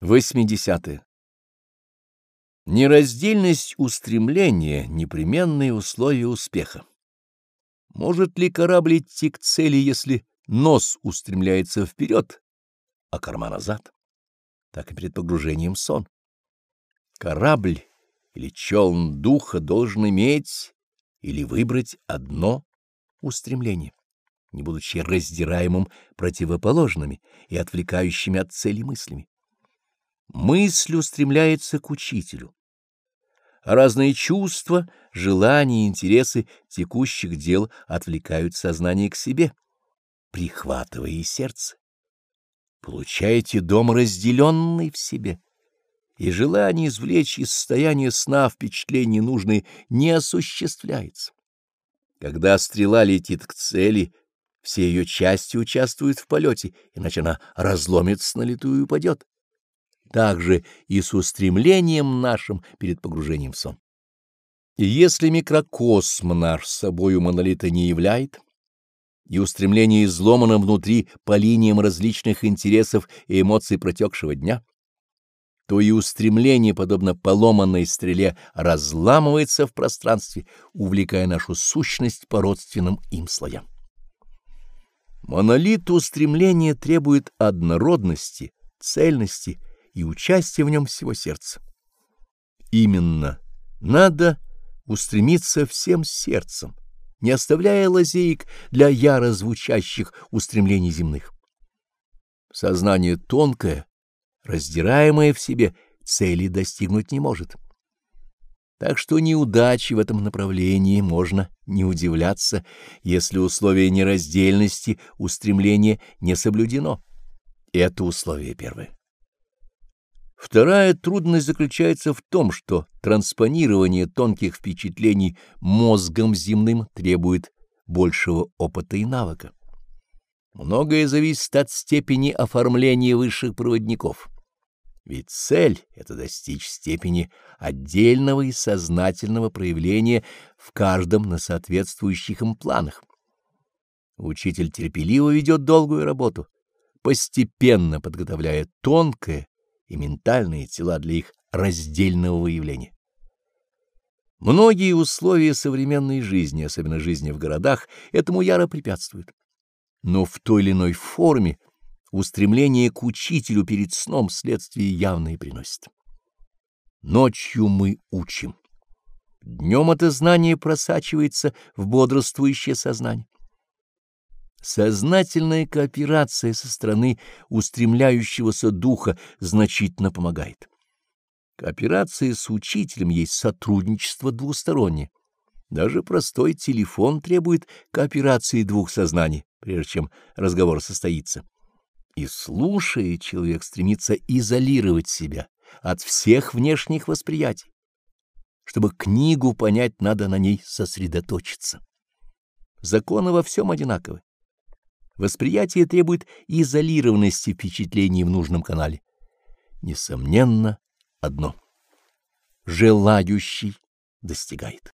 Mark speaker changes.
Speaker 1: 80. Нераздельность устремления — непременные условия успеха. Может ли корабль идти к цели, если нос устремляется вперед, а корма назад? Так и перед погружением в сон. Корабль или челн духа должен иметь или выбрать одно устремление, не будучи раздираемым противоположными и отвлекающими от цели мыслями. Мысль устремляется к учителю. Разные чувства, желания и интересы текущих дел отвлекают сознание к себе, прихватывая и сердце. Получаете дом, разделенный в себе, и желание извлечь из состояния сна впечатления нужные не осуществляется. Когда стрела летит к цели, все ее части участвуют в полете, иначе она разломится на лету и упадет также и с устремлением нашим перед погружением в сон. И если микрокосм наш собою монолита не являет, и устремление изломано внутри по линиям различных интересов и эмоций протекшего дня, то и устремление, подобно поломанной стреле, разламывается в пространстве, увлекая нашу сущность по родственным им слоям. Монолит устремления требует однородности, цельности и участие в нем всего сердца. Именно надо устремиться всем сердцем, не оставляя лазеек для яро звучащих устремлений земных. Сознание тонкое, раздираемое в себе, цели достигнуть не может. Так что неудачи в этом направлении можно не удивляться, если условие нераздельности устремления не соблюдено. Это условие первое. Вторая трудность заключается в том, что транспонирование тонких впечатлений мозгом земным требует большего опыта и навыка. Многое зависит от степени оформления высших проводников. Ведь цель — это достичь степени отдельного и сознательного проявления в каждом на соответствующих им планах. Учитель терпеливо ведет долгую работу, постепенно подготовляя тонкое, и ментальные тела для их раздельного выявления. Многие условия современной жизни, особенно жизни в городах, этому яро препятствуют. Но в той или иной форме устремление к учителю перед сном следствие явное приносит. Ночью мы учим. Днем это знание просачивается в бодрствующее сознание. Сознательная кооперация со стороны устремляющегося духа значительно помогает. Кооперация с учителем есть сотрудничество двустороннее. Даже простой телефон требует кооперации двух сознаний, прежде чем разговор состоится. И слушая, человек стремится изолировать себя от всех внешних восприятий. Чтобы книгу понять, надо на ней сосредоточиться. Законы во всем одинаковы. Восприятие требует изолированности впечатлений в нужном канале. Несомненно, одно. Желающий достигает.